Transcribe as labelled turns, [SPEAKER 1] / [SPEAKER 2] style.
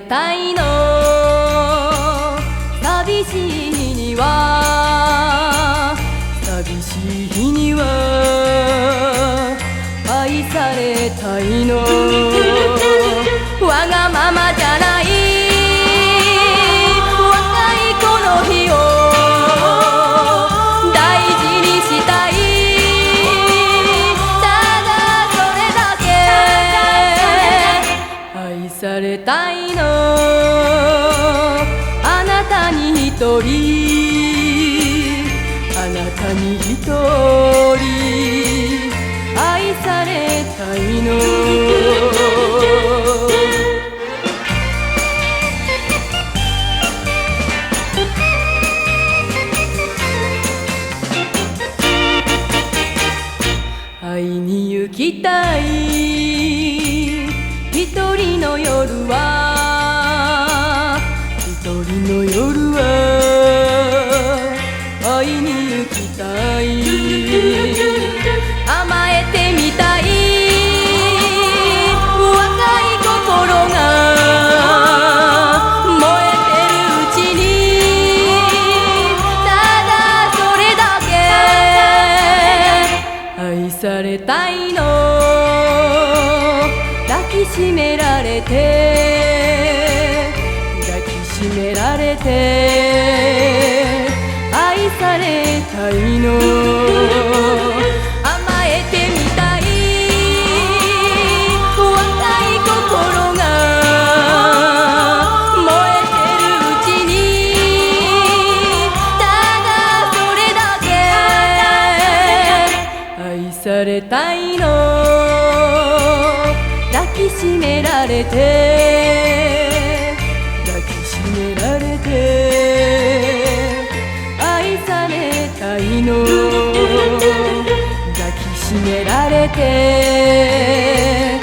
[SPEAKER 1] たいの。寂しい日には寂しい日には愛されたいの。わがままじゃない。若い子の日を大事にしたい。ただそれだけ。愛されたい人。あなたに一人。愛されたいの。会いに行きたい。一人の夜は。一人の夜。に行きたい。甘えてみたい。若い心が燃えてるうちに。ただそれだけ。愛されたいの。抱きしめられて。抱きしめられて。されたいの。甘えてみたい。若い心が燃えてるうちに。ただそれだけ。愛されたいの。抱きしめられて。抱きしめられて。抱きしめられて愛されたいの